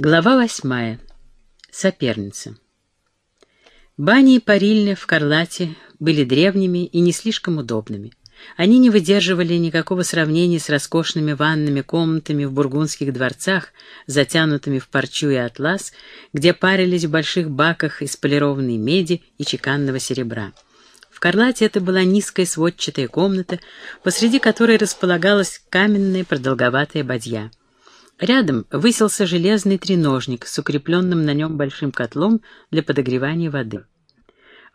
Глава восьмая. Соперница. Бани и парильня в Карлате были древними и не слишком удобными. Они не выдерживали никакого сравнения с роскошными ванными комнатами в бургундских дворцах, затянутыми в парчу и атлас, где парились в больших баках из полированной меди и чеканного серебра. В Карлате это была низкая сводчатая комната, посреди которой располагалась каменная продолговатая бадья. Рядом высился железный треножник с укрепленным на нем большим котлом для подогревания воды.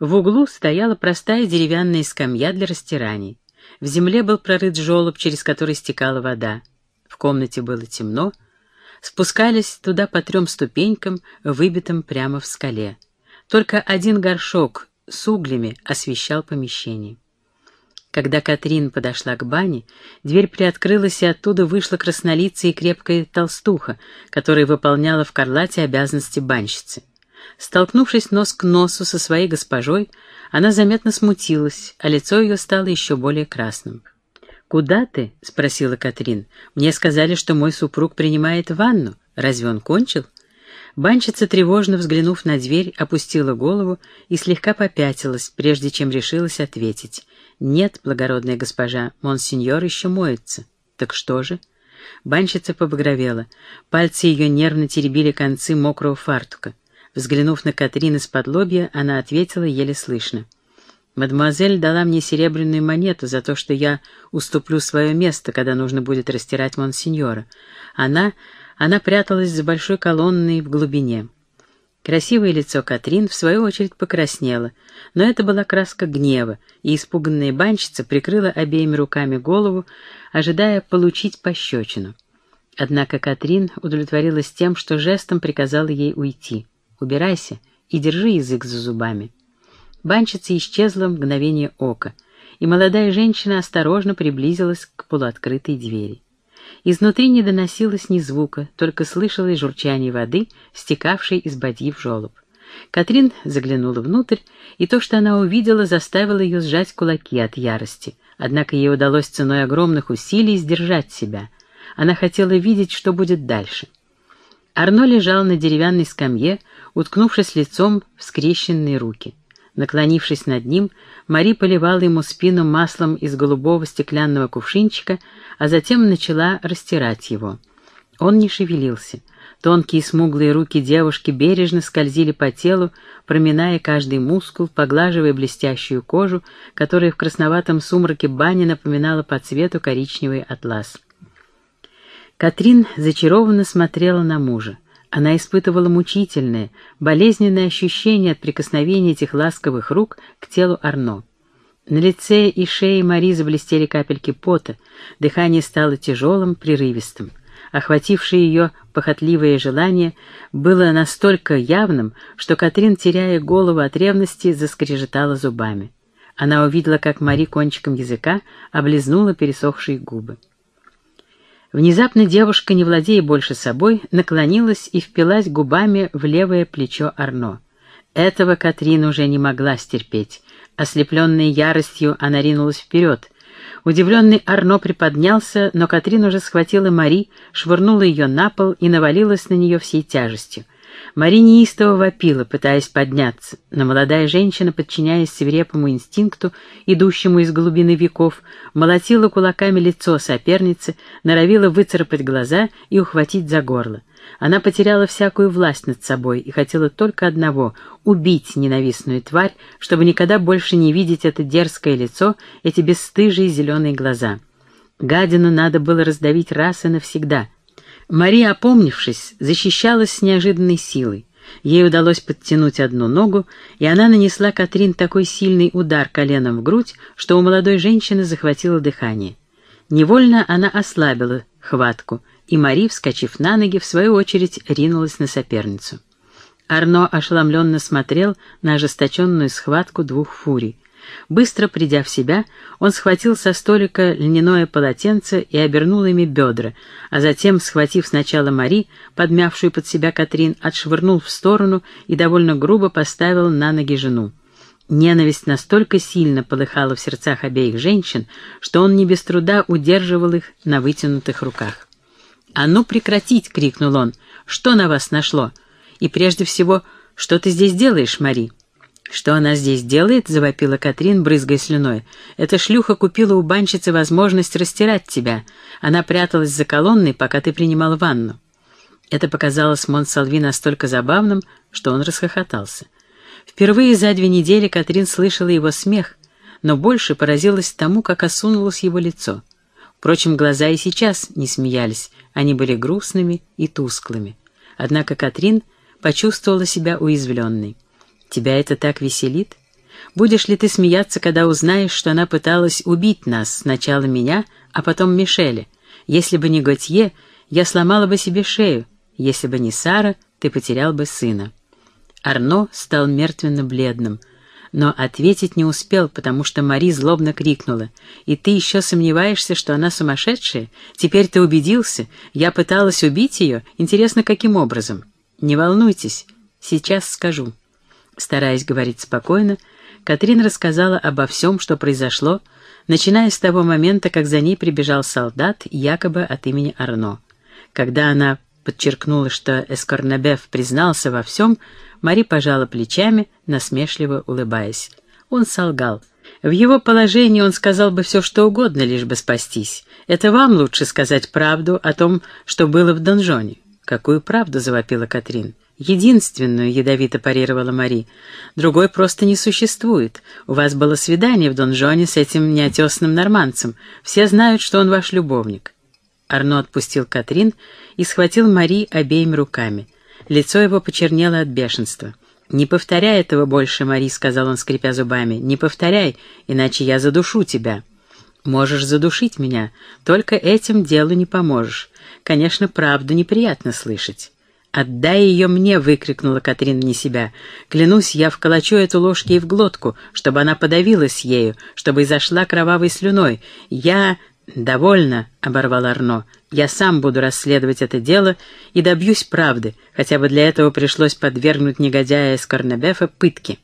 В углу стояла простая деревянная скамья для растираний. В земле был прорыт желоб, через который стекала вода. В комнате было темно. Спускались туда по трем ступенькам, выбитым прямо в скале. Только один горшок с углями освещал помещение. Когда Катрин подошла к бане, дверь приоткрылась, и оттуда вышла краснолицая и крепкая толстуха, которая выполняла в Карлате обязанности банщицы. Столкнувшись нос к носу со своей госпожой, она заметно смутилась, а лицо ее стало еще более красным. «Куда ты?» — спросила Катрин. «Мне сказали, что мой супруг принимает ванну. Разве он кончил?» Банщица, тревожно взглянув на дверь, опустила голову и слегка попятилась, прежде чем решилась ответить. «Нет, благородная госпожа, монсеньор еще моется». «Так что же?» Банщица побагровела. Пальцы ее нервно теребили концы мокрого фартука. Взглянув на Катрин из-под лобья, она ответила еле слышно. «Мадемуазель дала мне серебряную монету за то, что я уступлю свое место, когда нужно будет растирать монсеньора. Она... она пряталась за большой колонной в глубине. Красивое лицо Катрин, в свою очередь, покраснело, но это была краска гнева, и испуганная банщица прикрыла обеими руками голову, ожидая получить пощечину. Однако Катрин удовлетворилась тем, что жестом приказала ей уйти. «Убирайся и держи язык за зубами». Банщица исчезла в мгновение ока, и молодая женщина осторожно приблизилась к полуоткрытой двери. Изнутри не доносилось ни звука, только слышалось журчание воды, стекавшей из бадьи в желоб. Катрин заглянула внутрь, и то, что она увидела, заставило ее сжать кулаки от ярости. Однако ей удалось ценой огромных усилий сдержать себя. Она хотела видеть, что будет дальше. Арно лежал на деревянной скамье, уткнувшись лицом в скрещенные руки. Наклонившись над ним, Мари поливала ему спину маслом из голубого стеклянного кувшинчика, а затем начала растирать его. Он не шевелился. Тонкие смуглые руки девушки бережно скользили по телу, проминая каждый мускул, поглаживая блестящую кожу, которая в красноватом сумраке бани напоминала по цвету коричневый атлас. Катрин зачарованно смотрела на мужа. Она испытывала мучительное, болезненное ощущение от прикосновения этих ласковых рук к телу Арно. На лице и шее Мари заблестели капельки пота, дыхание стало тяжелым, прерывистым. Охватившее ее похотливое желание было настолько явным, что Катрин, теряя голову от ревности, заскрежетала зубами. Она увидела, как Мари кончиком языка облизнула пересохшие губы. Внезапно девушка, не владея больше собой, наклонилась и впилась губами в левое плечо Арно. Этого Катрин уже не могла стерпеть. Ослепленная яростью, она ринулась вперед. Удивленный Арно приподнялся, но Катрин уже схватила Мари, швырнула ее на пол и навалилась на нее всей тяжестью. Мари неистово вопила, пытаясь подняться, но молодая женщина, подчиняясь свирепому инстинкту, идущему из глубины веков, молотила кулаками лицо соперницы, норовила выцарапать глаза и ухватить за горло. Она потеряла всякую власть над собой и хотела только одного — убить ненавистную тварь, чтобы никогда больше не видеть это дерзкое лицо, эти бесстыжие зеленые глаза. Гадину надо было раздавить раз и навсегда — Мария, опомнившись, защищалась с неожиданной силой. Ей удалось подтянуть одну ногу, и она нанесла Катрин такой сильный удар коленом в грудь, что у молодой женщины захватило дыхание. Невольно она ослабила хватку, и Мари, вскочив на ноги, в свою очередь ринулась на соперницу. Арно ошеломленно смотрел на ожесточенную схватку двух фурий. Быстро придя в себя, он схватил со столика льняное полотенце и обернул ими бедра, а затем, схватив сначала Мари, подмявшую под себя Катрин, отшвырнул в сторону и довольно грубо поставил на ноги жену. Ненависть настолько сильно полыхала в сердцах обеих женщин, что он не без труда удерживал их на вытянутых руках. «А ну прекратить!» — крикнул он. Что на вас нашло? И прежде всего, что ты здесь делаешь, Мари?» «Что она здесь делает?» — завопила Катрин, брызгая слюной. «Эта шлюха купила у банщицы возможность растирать тебя. Она пряталась за колонной, пока ты принимал ванну». Это показалось Монсалви настолько забавным, что он расхохотался. Впервые за две недели Катрин слышала его смех, но больше поразилась тому, как осунулось его лицо. Впрочем, глаза и сейчас не смеялись, они были грустными и тусклыми. Однако Катрин почувствовала себя уязвленной. «Тебя это так веселит? Будешь ли ты смеяться, когда узнаешь, что она пыталась убить нас, сначала меня, а потом Мишеля? Если бы не Готье, я сломала бы себе шею, если бы не Сара, ты потерял бы сына». Арно стал мертвенно-бледным, но ответить не успел, потому что Мари злобно крикнула. «И ты еще сомневаешься, что она сумасшедшая? Теперь ты убедился? Я пыталась убить ее? Интересно, каким образом?» «Не волнуйтесь, сейчас скажу». Стараясь говорить спокойно, Катрин рассказала обо всем, что произошло, начиная с того момента, как за ней прибежал солдат, якобы от имени Арно. Когда она подчеркнула, что Эскорнабеф признался во всем, Мари пожала плечами, насмешливо улыбаясь. Он солгал. В его положении он сказал бы все, что угодно, лишь бы спастись. Это вам лучше сказать правду о том, что было в донжоне. «Какую правду?» — завопила Катрин. «Единственную», — ядовито парировала Мари. «Другой просто не существует. У вас было свидание в донжоне с этим неотесным норманцем. Все знают, что он ваш любовник. Арно отпустил Катрин и схватил Мари обеими руками. Лицо его почернело от бешенства. «Не повторяй этого больше, Мари», — сказал он, скрипя зубами. «Не повторяй, иначе я задушу тебя». «Можешь задушить меня, только этим делу не поможешь. Конечно, правду неприятно слышать». «Отдай ее мне!» — выкрикнула Катрин вне себя. «Клянусь, я вколочу эту ложь ей в глотку, чтобы она подавилась ею, чтобы изошла кровавой слюной. Я...» «Довольно», — оборвал Арно. «Я сам буду расследовать это дело и добьюсь правды, хотя бы для этого пришлось подвергнуть негодяя из Корнебефа пытке».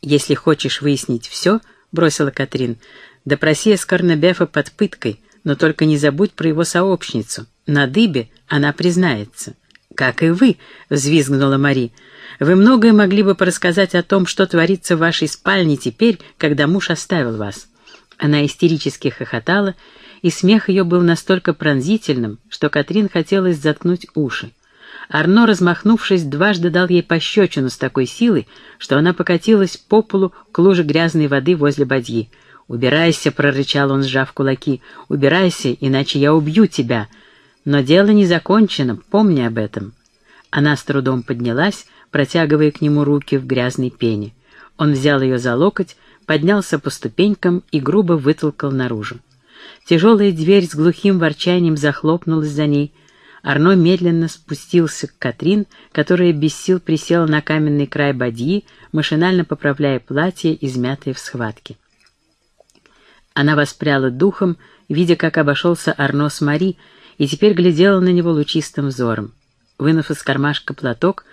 «Если хочешь выяснить все», — бросила Катрин, — «допроси Эскорнебефа под пыткой, но только не забудь про его сообщницу. На дыбе она признается». «Как и вы», — взвизгнула Мари. «Вы многое могли бы порассказать о том, что творится в вашей спальне теперь, когда муж оставил вас». Она истерически хохотала, и смех ее был настолько пронзительным, что Катрин хотелось заткнуть уши. Арно, размахнувшись, дважды дал ей пощечину с такой силой, что она покатилась по полу к луже грязной воды возле бадьи. «Убирайся!» — прорычал он, сжав кулаки. «Убирайся, иначе я убью тебя!» «Но дело не закончено, помни об этом!» Она с трудом поднялась, протягивая к нему руки в грязной пене. Он взял ее за локоть, поднялся по ступенькам и грубо вытолкал наружу. Тяжелая дверь с глухим ворчанием захлопнулась за ней. Арно медленно спустился к Катрин, которая без сил присела на каменный край бадьи, машинально поправляя платье, измятое в схватке. Она воспряла духом, видя, как обошелся Арно с Мари, и теперь глядела на него лучистым взором. Вынув из кармашка платок,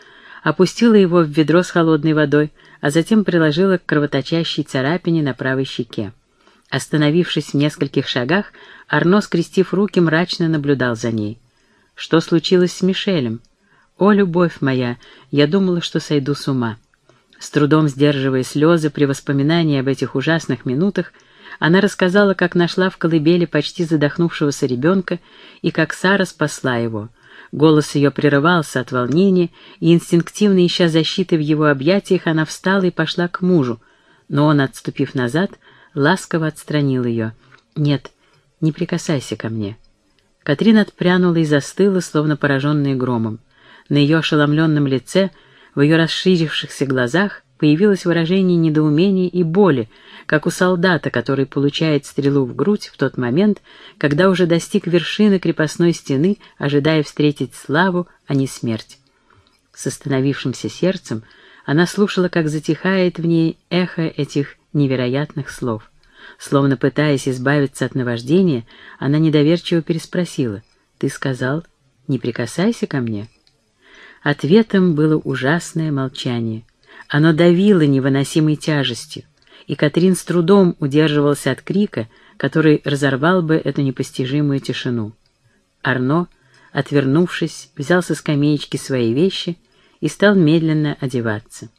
опустила его в ведро с холодной водой, а затем приложила к кровоточащей царапине на правой щеке. Остановившись в нескольких шагах, Арно, скрестив руки, мрачно наблюдал за ней. Что случилось с Мишелем? О, любовь моя, я думала, что сойду с ума. С трудом сдерживая слезы при воспоминании об этих ужасных минутах, она рассказала, как нашла в колыбели почти задохнувшегося ребенка и как Сара спасла его. Голос ее прерывался от волнения, и инстинктивно ища защиты в его объятиях, она встала и пошла к мужу, но он, отступив назад, ласково отстранил ее. «Нет, не прикасайся ко мне». Катрин отпрянула и застыла, словно пораженная громом. На ее ошеломленном лице, в ее расширившихся глазах появилось выражение недоумения и боли, как у солдата, который получает стрелу в грудь в тот момент, когда уже достиг вершины крепостной стены, ожидая встретить славу, а не смерть. С остановившимся сердцем она слушала, как затихает в ней эхо этих невероятных слов. Словно пытаясь избавиться от наваждения, она недоверчиво переспросила. «Ты сказал, не прикасайся ко мне?» Ответом было ужасное молчание. Оно давило невыносимой тяжестью, и Катрин с трудом удерживался от крика, который разорвал бы эту непостижимую тишину. Арно, отвернувшись, взял со скамеечки свои вещи и стал медленно одеваться.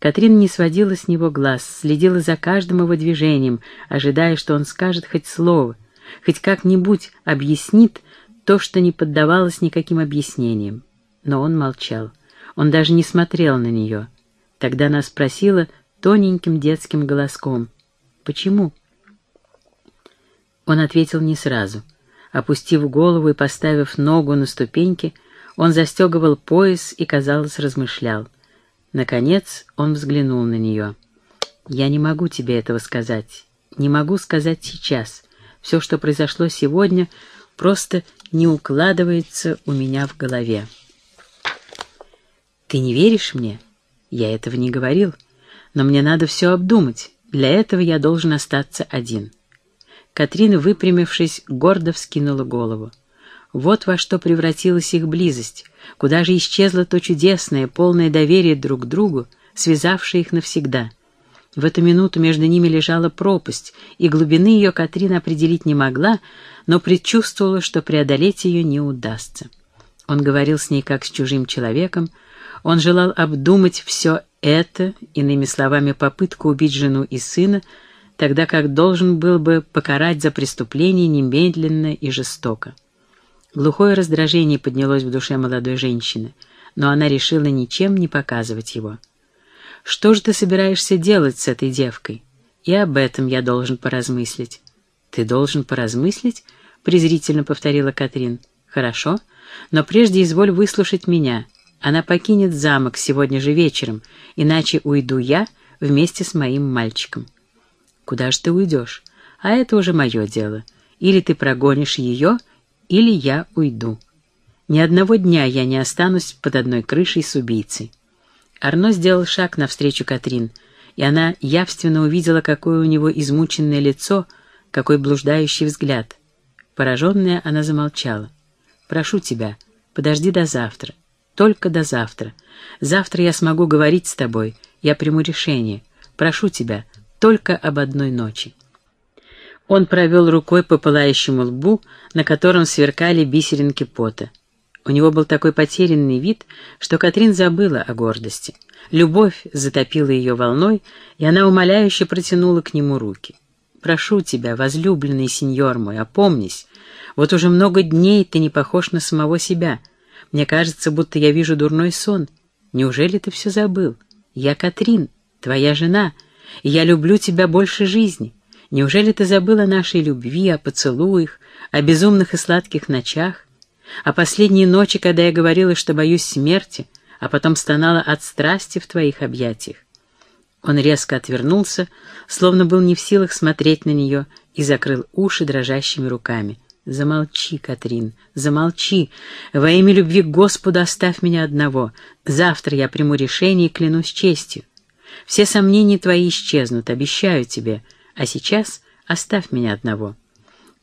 Катрин не сводила с него глаз, следила за каждым его движением, ожидая, что он скажет хоть слово, хоть как-нибудь объяснит то, что не поддавалось никаким объяснениям. Но он молчал. Он даже не смотрел на нее. Тогда она спросила тоненьким детским голоском. «Почему?» Он ответил не сразу. Опустив голову и поставив ногу на ступеньки, он застегивал пояс и, казалось, размышлял. Наконец он взглянул на нее. «Я не могу тебе этого сказать. Не могу сказать сейчас. Все, что произошло сегодня, просто не укладывается у меня в голове». «Ты не веришь мне?» «Я этого не говорил. Но мне надо все обдумать. Для этого я должен остаться один». Катрина, выпрямившись, гордо вскинула голову. Вот во что превратилась их близость, куда же исчезло то чудесное, полное доверие друг к другу, связавшее их навсегда. В эту минуту между ними лежала пропасть, и глубины ее Катрина определить не могла, но предчувствовала, что преодолеть ее не удастся. Он говорил с ней как с чужим человеком, он желал обдумать все это, иными словами, попытку убить жену и сына, тогда как должен был бы покарать за преступление немедленно и жестоко. Глухое раздражение поднялось в душе молодой женщины, но она решила ничем не показывать его. «Что же ты собираешься делать с этой девкой? И об этом я должен поразмыслить». «Ты должен поразмыслить?» — презрительно повторила Катрин. «Хорошо, но прежде изволь выслушать меня. Она покинет замок сегодня же вечером, иначе уйду я вместе с моим мальчиком». «Куда же ты уйдешь? А это уже мое дело. Или ты прогонишь ее, — или я уйду. Ни одного дня я не останусь под одной крышей с убийцей. Арно сделал шаг навстречу Катрин, и она явственно увидела, какое у него измученное лицо, какой блуждающий взгляд. Пораженная, она замолчала. «Прошу тебя, подожди до завтра. Только до завтра. Завтра я смогу говорить с тобой. Я приму решение. Прошу тебя, только об одной ночи». Он провел рукой по пылающему лбу, на котором сверкали бисеринки пота. У него был такой потерянный вид, что Катрин забыла о гордости. Любовь затопила ее волной, и она умоляюще протянула к нему руки. «Прошу тебя, возлюбленный сеньор мой, опомнись. Вот уже много дней ты не похож на самого себя. Мне кажется, будто я вижу дурной сон. Неужели ты все забыл? Я Катрин, твоя жена, я люблю тебя больше жизни». Неужели ты забыла о нашей любви, о поцелуях, о безумных и сладких ночах, о последней ночи, когда я говорила, что боюсь смерти, а потом стонала от страсти в твоих объятиях? Он резко отвернулся, словно был не в силах смотреть на нее, и закрыл уши дрожащими руками. «Замолчи, Катрин, замолчи. Во имя любви к Господу оставь меня одного. Завтра я приму решение и клянусь честью. Все сомнения твои исчезнут, обещаю тебе. А сейчас оставь меня одного».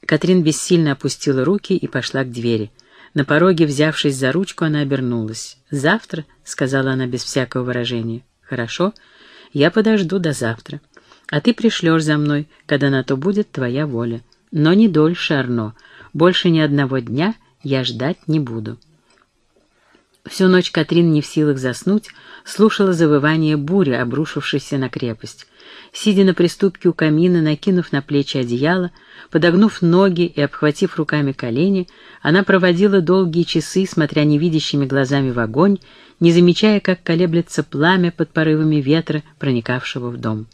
Катрин бессильно опустила руки и пошла к двери. На пороге, взявшись за ручку, она обернулась. «Завтра?» — сказала она без всякого выражения. «Хорошо, я подожду до завтра. А ты пришлешь за мной, когда на то будет твоя воля. Но не дольше, Арно. Больше ни одного дня я ждать не буду». Всю ночь Катрин не в силах заснуть, слушала завывание бури, обрушившейся на крепость. Сидя на приступке у камина, накинув на плечи одеяло, подогнув ноги и обхватив руками колени, она проводила долгие часы, смотря невидящими глазами в огонь, не замечая, как колеблется пламя под порывами ветра, проникавшего в дом.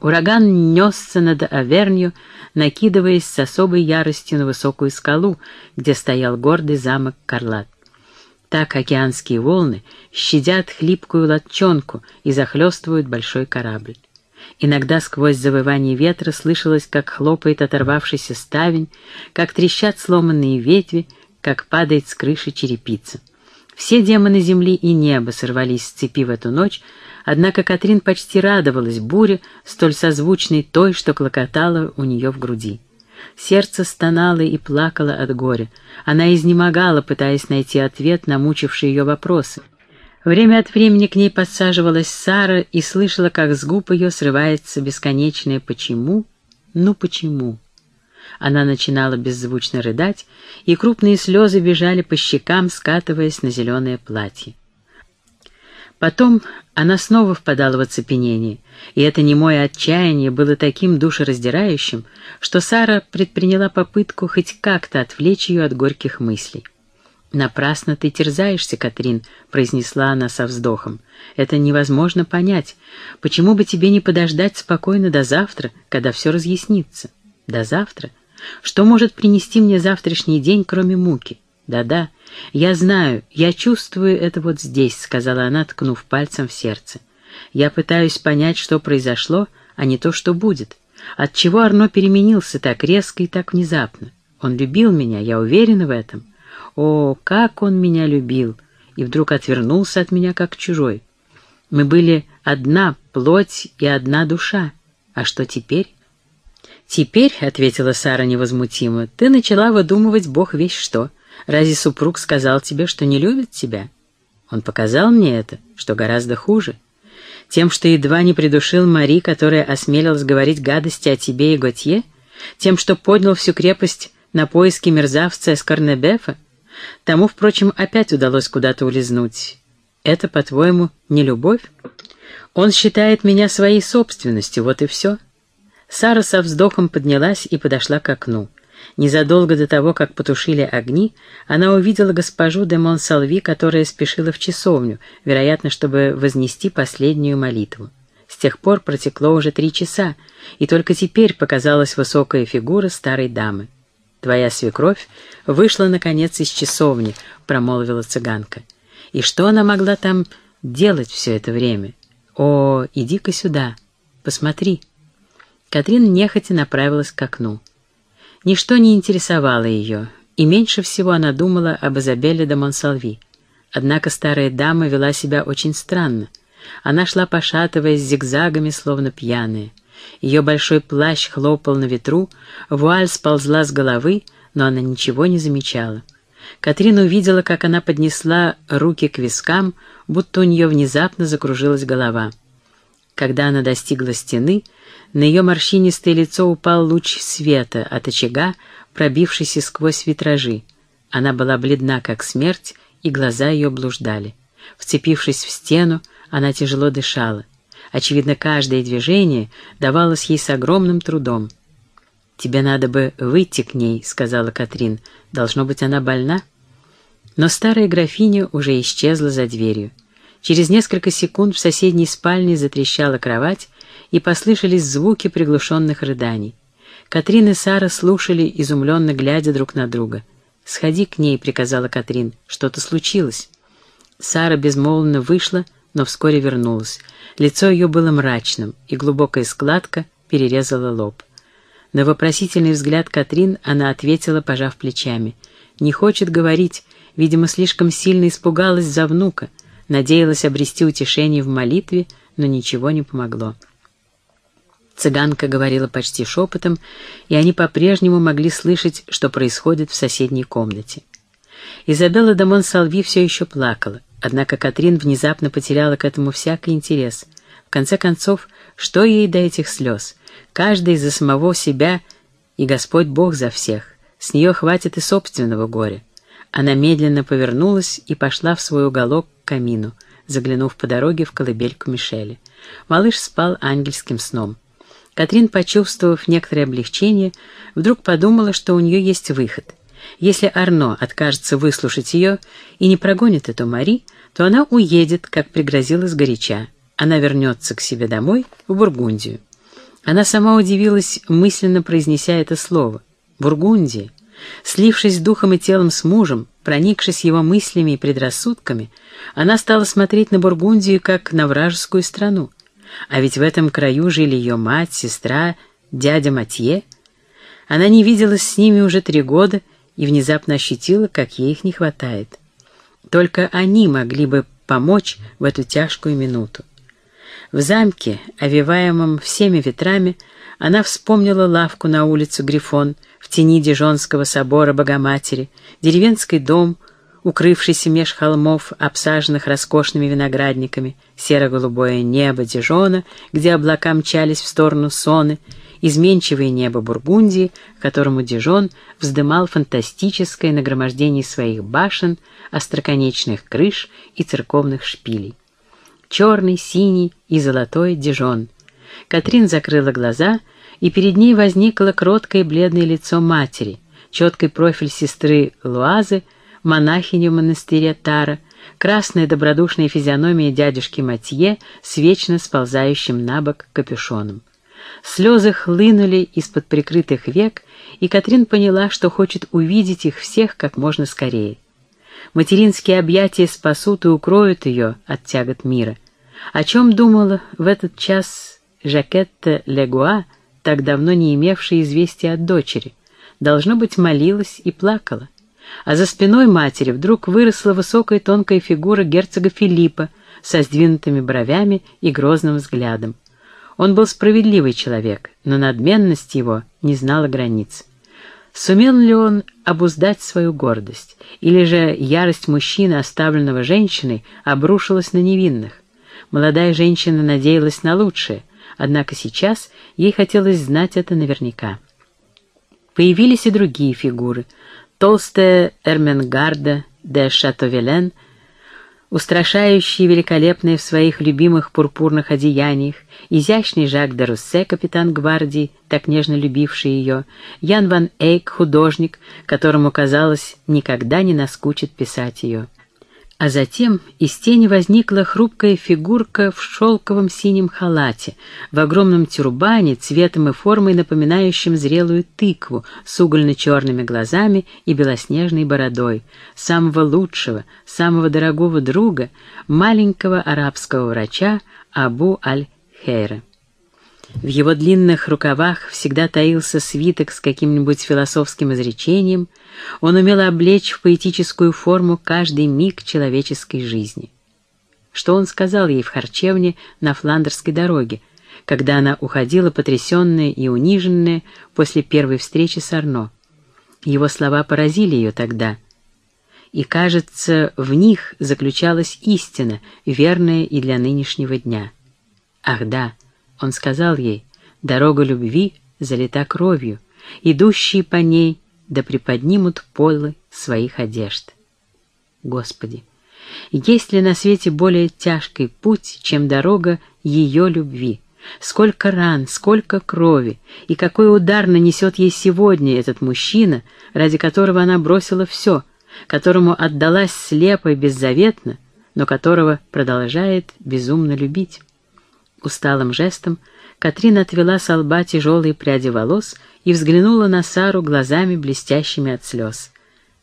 Ураган несся над Авернью, накидываясь с особой яростью на высокую скалу, где стоял гордый замок Карлат. Так океанские волны щадят хлипкую лодчонку и захлестывают большой корабль. Иногда сквозь завывание ветра слышалось, как хлопает оторвавшийся ставень, как трещат сломанные ветви, как падает с крыши черепица. Все демоны земли и неба сорвались с цепи в эту ночь, однако Катрин почти радовалась буре, столь созвучной той, что клокотала у нее в груди. Сердце стонало и плакало от горя. Она изнемогала, пытаясь найти ответ на мучившие ее вопросы. Время от времени к ней подсаживалась Сара и слышала, как с губ ее срывается бесконечное «почему?», «ну почему?». Она начинала беззвучно рыдать, и крупные слезы бежали по щекам, скатываясь на зеленое платье. Потом она снова впадала в оцепенение, и это немое отчаяние было таким душераздирающим, что Сара предприняла попытку хоть как-то отвлечь ее от горьких мыслей. «Напрасно ты терзаешься, Катрин», — произнесла она со вздохом. «Это невозможно понять. Почему бы тебе не подождать спокойно до завтра, когда все разъяснится? До завтра? Что может принести мне завтрашний день, кроме муки? Да-да, я знаю, я чувствую это вот здесь», — сказала она, ткнув пальцем в сердце. «Я пытаюсь понять, что произошло, а не то, что будет. Отчего Арно переменился так резко и так внезапно? Он любил меня, я уверена в этом». О, как он меня любил! И вдруг отвернулся от меня, как чужой. Мы были одна плоть и одна душа. А что теперь? «Теперь», — ответила Сара невозмутимо, — «ты начала выдумывать Бог весь что. Разве супруг сказал тебе, что не любит тебя?» Он показал мне это, что гораздо хуже. Тем, что едва не придушил Мари, которая осмелилась говорить гадости о тебе и Готье? Тем, что поднял всю крепость на поиски мерзавца Эскорнебефа? Тому, впрочем, опять удалось куда-то улизнуть. Это, по-твоему, не любовь? Он считает меня своей собственностью, вот и все. Сара со вздохом поднялась и подошла к окну. Незадолго до того, как потушили огни, она увидела госпожу де Монсалви, которая спешила в часовню, вероятно, чтобы вознести последнюю молитву. С тех пор протекло уже три часа, и только теперь показалась высокая фигура старой дамы. «Твоя свекровь вышла, наконец, из часовни», — промолвила цыганка. «И что она могла там делать все это время? О, иди-ка сюда, посмотри». Катрин нехотя направилась к окну. Ничто не интересовало ее, и меньше всего она думала об Изабелле де Монсалви. Однако старая дама вела себя очень странно. Она шла, пошатываясь зигзагами, словно пьяная. Ее большой плащ хлопал на ветру, вуаль сползла с головы, но она ничего не замечала. Катрина увидела, как она поднесла руки к вискам, будто у нее внезапно закружилась голова. Когда она достигла стены, на ее морщинистое лицо упал луч света от очага, пробившийся сквозь витражи. Она была бледна, как смерть, и глаза ее блуждали. Вцепившись в стену, она тяжело дышала. Очевидно, каждое движение давалось ей с огромным трудом. «Тебе надо бы выйти к ней», — сказала Катрин. «Должно быть, она больна?» Но старая графиня уже исчезла за дверью. Через несколько секунд в соседней спальне затрещала кровать, и послышались звуки приглушенных рыданий. Катрин и Сара слушали, изумленно глядя друг на друга. «Сходи к ней», — приказала Катрин. «Что-то случилось». Сара безмолвно вышла, но вскоре вернулась. Лицо ее было мрачным, и глубокая складка перерезала лоб. На вопросительный взгляд Катрин она ответила, пожав плечами. «Не хочет говорить, видимо, слишком сильно испугалась за внука, надеялась обрести утешение в молитве, но ничего не помогло». Цыганка говорила почти шепотом, и они по-прежнему могли слышать, что происходит в соседней комнате. Изабелла де Монсалви все еще плакала. Однако Катрин внезапно потеряла к этому всякий интерес. В конце концов, что ей до этих слез? Каждый за самого себя и Господь Бог за всех. С нее хватит и собственного горя. Она медленно повернулась и пошла в свой уголок к камину, заглянув по дороге в колыбельку Мишеля. Малыш спал ангельским сном. Катрин, почувствовав некоторое облегчение, вдруг подумала, что у нее есть выход — если Арно откажется выслушать ее и не прогонит эту Мари, то она уедет, как пригрозила сгоряча. Она вернется к себе домой, в Бургундию. Она сама удивилась, мысленно произнеся это слово. Бургундия. Слившись духом и телом с мужем, проникшись его мыслями и предрассудками, она стала смотреть на Бургундию как на вражескую страну. А ведь в этом краю жили ее мать, сестра, дядя Матье. Она не виделась с ними уже три года и внезапно ощутила, как ей их не хватает. Только они могли бы помочь в эту тяжкую минуту. В замке, овиваемом всеми ветрами, она вспомнила лавку на улицу Грифон, в тени Дижонского собора Богоматери, деревенский дом, укрывшийся меж холмов, обсаженных роскошными виноградниками, серо-голубое небо Дижона, где облака мчались в сторону Соны, изменчивое небо Бургундии, к которому Дижон вздымал фантастическое нагромождение своих башен, остроконечных крыш и церковных шпилей. Черный, синий и золотой Дижон. Катрин закрыла глаза, и перед ней возникло кроткое бледное лицо матери, четкий профиль сестры Луазы — монахиню монастыря Тара, красная добродушная физиономия дядюшки Матье с вечно сползающим на бок капюшоном. Слезы хлынули из-под прикрытых век, и Катрин поняла, что хочет увидеть их всех как можно скорее. Материнские объятия спасут и укроют ее от тягот мира. О чем думала в этот час Жакетта Легуа, так давно не имевшая известия от дочери? Должно быть, молилась и плакала а за спиной матери вдруг выросла высокая тонкая фигура герцога Филиппа со сдвинутыми бровями и грозным взглядом. Он был справедливый человек, но надменность его не знала границ. Сумел ли он обуздать свою гордость, или же ярость мужчины, оставленного женщиной, обрушилась на невинных? Молодая женщина надеялась на лучшее, однако сейчас ей хотелось знать это наверняка. Появились и другие фигуры, толстая Эрменгарда де Шатовелен, устрашающий великолепный в своих любимых пурпурных одеяниях, изящный Жак де Руссе, капитан гвардии, так нежно любивший ее, Ян ван Эйк, художник, которому, казалось, никогда не наскучит писать ее. А затем из тени возникла хрупкая фигурка в шелковом синем халате, в огромном тюрбане, цветом и формой напоминающим зрелую тыкву, с угольно-черными глазами и белоснежной бородой, самого лучшего, самого дорогого друга, маленького арабского врача Абу Аль-Хейра. В его длинных рукавах всегда таился свиток с каким-нибудь философским изречением, он умел облечь в поэтическую форму каждый миг человеческой жизни. Что он сказал ей в харчевне на Фландерской дороге, когда она уходила потрясенная и униженная после первой встречи с Арно? Его слова поразили ее тогда, и, кажется, в них заключалась истина, верная и для нынешнего дня. Ах да! Он сказал ей, дорога любви залита кровью, идущие по ней да приподнимут полы своих одежд. Господи, есть ли на свете более тяжкий путь, чем дорога ее любви? Сколько ран, сколько крови, и какой удар нанесет ей сегодня этот мужчина, ради которого она бросила все, которому отдалась слепо и беззаветно, но которого продолжает безумно любить. Усталым жестом Катрин отвела с лба тяжелые пряди волос и взглянула на Сару глазами, блестящими от слез.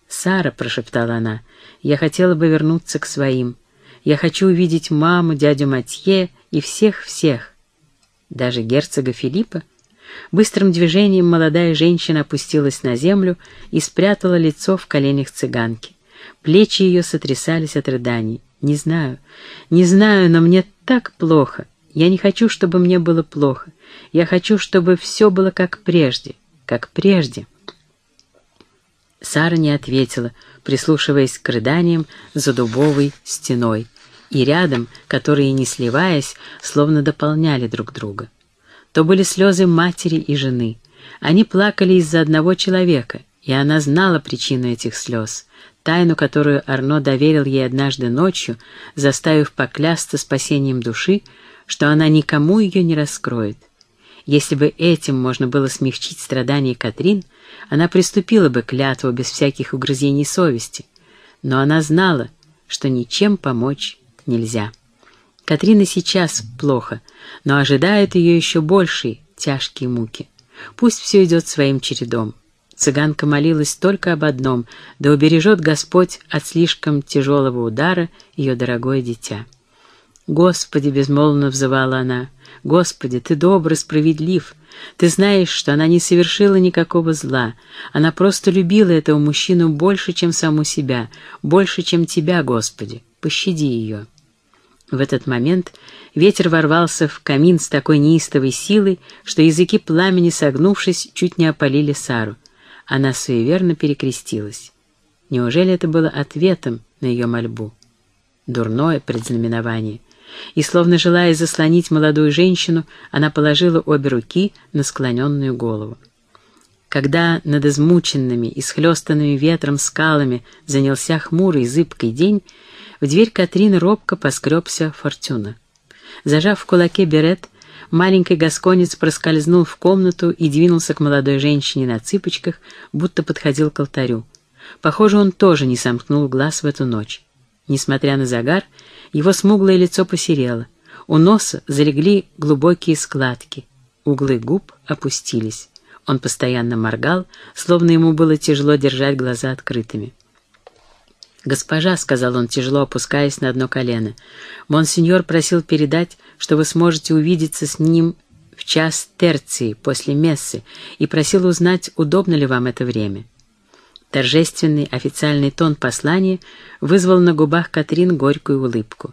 «Сара», — прошептала она, — «я хотела бы вернуться к своим. Я хочу увидеть маму, дядю Матье и всех-всех. Даже герцога Филиппа». Быстрым движением молодая женщина опустилась на землю и спрятала лицо в коленях цыганки. Плечи ее сотрясались от рыданий. «Не знаю, не знаю, но мне так плохо. Я не хочу, чтобы мне было плохо. Я хочу, чтобы все было как прежде, как прежде. Сара не ответила, прислушиваясь к рыданиям за дубовой стеной, и рядом, которые, не сливаясь, словно дополняли друг друга. То были слезы матери и жены. Они плакали из-за одного человека, и она знала причину этих слез, тайну, которую Арно доверил ей однажды ночью, заставив поклясться спасением души, что она никому ее не раскроет. Если бы этим можно было смягчить страдания Катрин, она приступила бы к клятву без всяких угрызений совести. Но она знала, что ничем помочь нельзя. Катрина сейчас плохо, но ожидает ее еще большие тяжкие муки. Пусть все идет своим чередом. Цыганка молилась только об одном, да убережет Господь от слишком тяжелого удара ее дорогое дитя. «Господи!» — безмолвно взывала она. «Господи, Ты добр и справедлив. Ты знаешь, что она не совершила никакого зла. Она просто любила этого мужчину больше, чем саму себя, больше, чем Тебя, Господи. Пощади ее». В этот момент ветер ворвался в камин с такой неистовой силой, что языки пламени, согнувшись, чуть не опалили Сару. Она суеверно перекрестилась. Неужели это было ответом на ее мольбу? Дурное предзнаменование. И, словно желая заслонить молодую женщину, она положила обе руки на склоненную голову. Когда над измученными и схлестанными ветром скалами занялся хмурый зыбкий день, в дверь Катрины робко поскребся Фортюна. Зажав в кулаке берет, маленький гасконец проскользнул в комнату и двинулся к молодой женщине на цыпочках, будто подходил к алтарю. Похоже, он тоже не сомкнул глаз в эту ночь. Несмотря на загар, его смуглое лицо посерело. У носа залегли глубокие складки, углы губ опустились. Он постоянно моргал, словно ему было тяжело держать глаза открытыми. «Госпожа», — сказал он, тяжело опускаясь на одно колено, — «монсеньор просил передать, что вы сможете увидеться с ним в час терции после мессы и просил узнать, удобно ли вам это время». Торжественный официальный тон послания вызвал на губах Катрин горькую улыбку.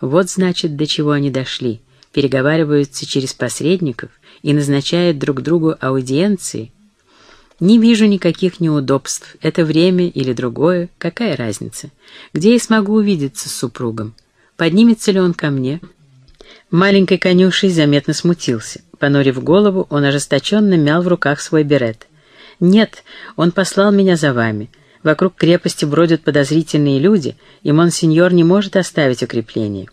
Вот, значит, до чего они дошли. Переговариваются через посредников и назначают друг другу аудиенции — не вижу никаких неудобств. Это время или другое, какая разница? Где я смогу увидеться с супругом? Поднимется ли он ко мне? Маленький конюшей заметно смутился. Понурив голову, он ожесточенно мял в руках свой берет. «Нет, он послал меня за вами. Вокруг крепости бродят подозрительные люди, и монсеньор не может оставить укрепление».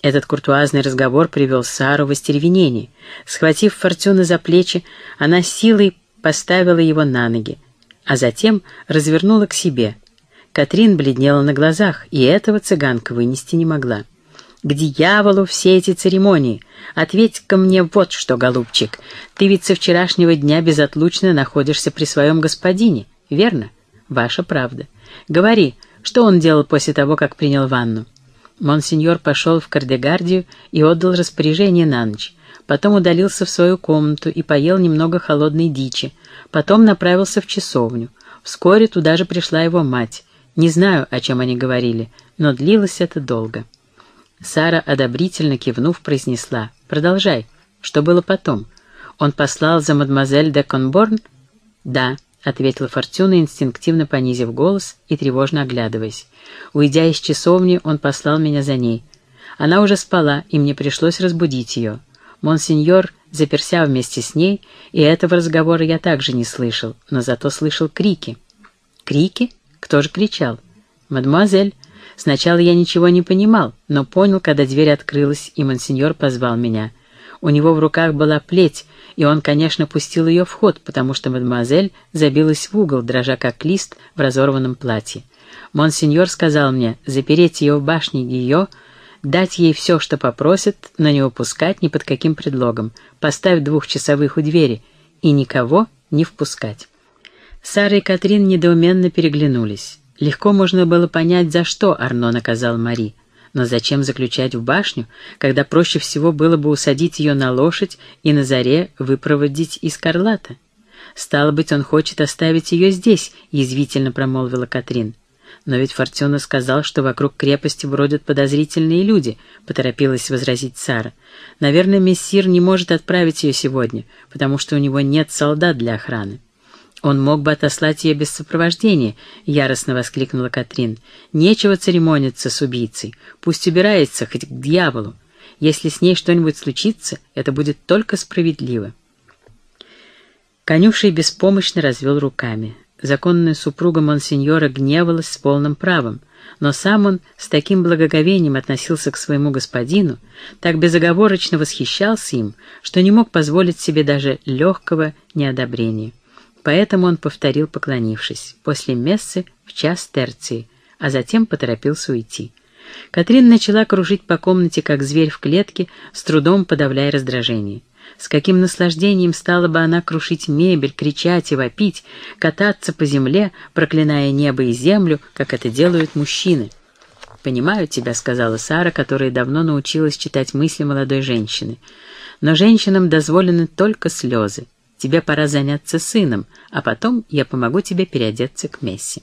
Этот куртуазный разговор привел Сару в остервенение. Схватив Фортуна за плечи, она силой поставила его на ноги, а затем развернула к себе. Катрин бледнела на глазах, и этого цыганка вынести не могла. «К дьяволу все эти церемонии! Ответь-ка мне вот что, голубчик, ты ведь со вчерашнего дня безотлучно находишься при своем господине, верно? Ваша правда. Говори, что он делал после того, как принял ванну?» Монсеньор пошел в Кардегардию и отдал распоряжение на ночь. Потом удалился в свою комнату и поел немного холодной дичи. Потом направился в часовню. Вскоре туда же пришла его мать. Не знаю, о чем они говорили, но длилось это долго. Сара, одобрительно кивнув, произнесла. «Продолжай. Что было потом? Он послал за мадемуазель де Конборн?» «Да», — ответила Фортуна, инстинктивно понизив голос и тревожно оглядываясь. Уйдя из часовни, он послал меня за ней. Она уже спала, и мне пришлось разбудить ее. Монсеньор заперся вместе с ней, и этого разговора я также не слышал, но зато слышал крики. Крики? Кто же кричал? Мадемуазель. Сначала я ничего не понимал, но понял, когда дверь открылась, и монсеньор позвал меня. У него в руках была плеть, и он, конечно, пустил ее в ход, потому что мадемуазель забилась в угол, дрожа как лист в разорванном платье. Монсеньор сказал мне запереть ее в башне ее, дать ей все, что попросит, но не упускать ни под каким предлогом, поставить двухчасовых у двери и никого не впускать. Сара и Катрин недоуменно переглянулись. Легко можно было понять, за что Арно наказал Мари. Но зачем заключать в башню, когда проще всего было бы усадить ее на лошадь и на заре выпроводить из Карлата? «Стало быть, он хочет оставить ее здесь», — язвительно промолвила Катрин. «Но ведь Фортуна сказал, что вокруг крепости бродят подозрительные люди», — поторопилась возразить Сара. «Наверное, мессир не может отправить ее сегодня, потому что у него нет солдат для охраны». «Он мог бы отослать ее без сопровождения», — яростно воскликнула Катрин. «Нечего церемониться с убийцей. Пусть убирается хоть к дьяволу. Если с ней что-нибудь случится, это будет только справедливо». Конюший беспомощно развел руками. Законная супруга монсеньора гневалась с полным правом, но сам он с таким благоговением относился к своему господину, так безоговорочно восхищался им, что не мог позволить себе даже легкого неодобрения. Поэтому он повторил, поклонившись, после мессы в час терции, а затем поторопился уйти. Катрин начала кружить по комнате, как зверь в клетке, с трудом подавляя раздражение. С каким наслаждением стала бы она крушить мебель, кричать и вопить, кататься по земле, проклиная небо и землю, как это делают мужчины. «Понимаю тебя», — сказала Сара, которая давно научилась читать мысли молодой женщины. «Но женщинам дозволены только слезы. Тебе пора заняться сыном, а потом я помогу тебе переодеться к Месси».